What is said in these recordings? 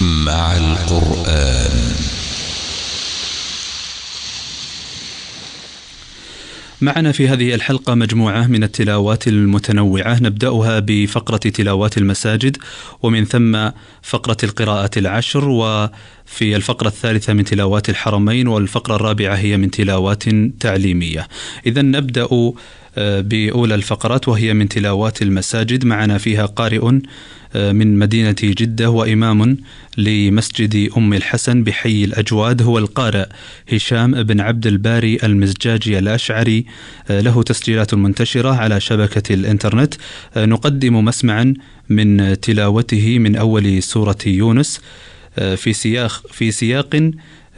مع القرآن. معنا في هذه الحلقة مجموعة من التلاوات المتنوعة. نبدأها بفقرة تلاوات المساجد ومن ثم فقرة القراءة العشر. وفي الفقرة الثالثة من تلاوات الحرمين والفقرة الرابعة هي من تلاوات تعليمية. إذا نبدأ آه، بأولى الفقرات وهي من تلاوات المساجد. معنا فيها قارئ من مدينة جدة وإمام لمسجد أم الحسن بحي الأجواد هو القارئ هشام بن عبد الباري المزجاجي الأشعري. آه، له تسجيلات منتشرة على شبكة الإنترنت. نقدم مسمعا من تلاوته من أول سورة يونس. في سياق في سياق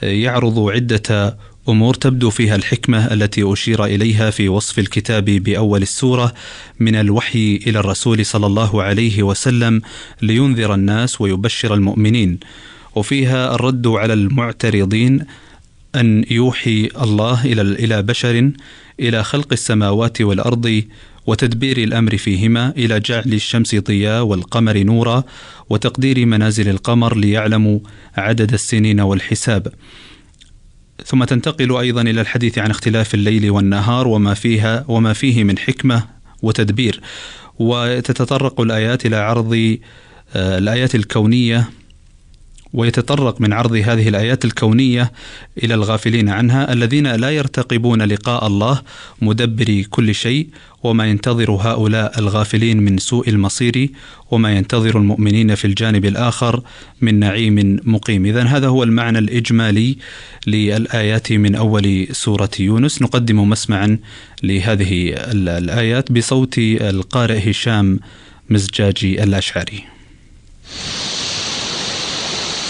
يعرض عدة أمور تبدو فيها الحكمة التي أشير إليها في وصف الكتاب بأول السورة من الوحي إلى الرسول صلى الله عليه وسلم لينذر الناس ويبشر المؤمنين. وفيها الرد على المعترضين أن يوحي الله إلى إلى بشر إلى خلق السماوات والأرض وتدبير الأمر فيهما إلى جعل الشمس ضياء والقمر نورا وتقدير منازل القمر ليعلموا عدد السنين والحساب. ثم تنتقل أيضا إلى الحديث عن اختلاف الليل والنهار وما فيها وما فيه من حكمة وتدبير. وتتطرق الآيات إلى عرض آه، الآيات الكونية ويتطرق من عرض هذه الآيات الكونية إلى الغافلين عنها الذين لا يرتقبون لقاء الله مدبر كل شيء وما ينتظر هؤلاء الغافلين من سوء المصير وما ينتظر المؤمنين في الجانب الآخر من نعيم مقيم. اذا هذا هو المعنى الإجمالي للآيات من أول سورة يونس. نقدم مسمعا لهذه الآيات بصوت القارئ هشام مزجاجي الأشعري.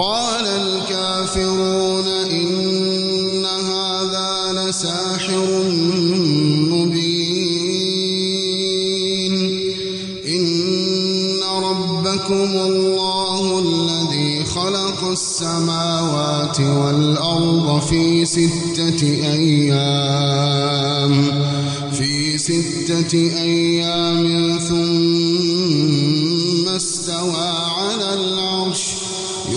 قال الكافرون إن هذا لساحر مبين. إن ربكم الله الذي خلق السماوات والأرض في ستة أيام في ستة أيام ثم استوى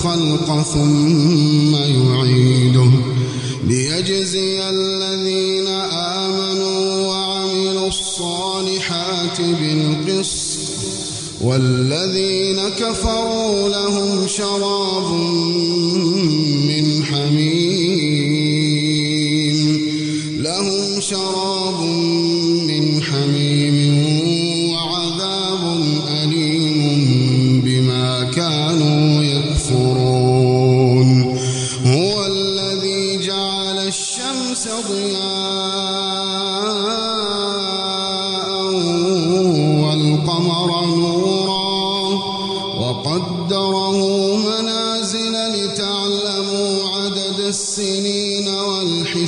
الخلق ثم يعيده. ليجزي الذين آمنوا وعملوا الصالحات بالقسط والذين كفروا لهم شراب من حميم لهم شراب من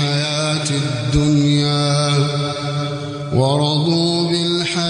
بالحياة الدنيا ورضوا بالحياة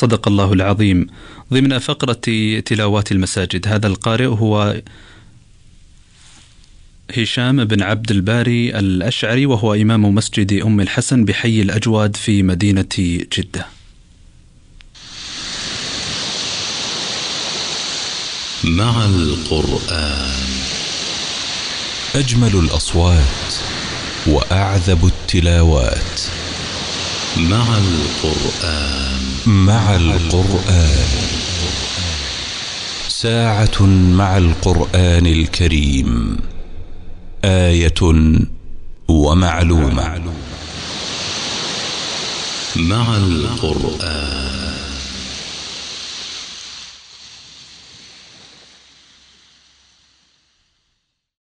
صدق الله العظيم. ضمن فقرة تلاوات المساجد هذا القارئ هو هشام بن عبد الباري الأشعري وهو إمام مسجد أم الحسن بحي الأجواد في مدينة جدة. مع القرآن. أجمل الأصوات وأعذب التلاوات. مع القرآن. مع القرآن. ساعة مع القرآن الكريم. آية ومعلومة. مع القرآن.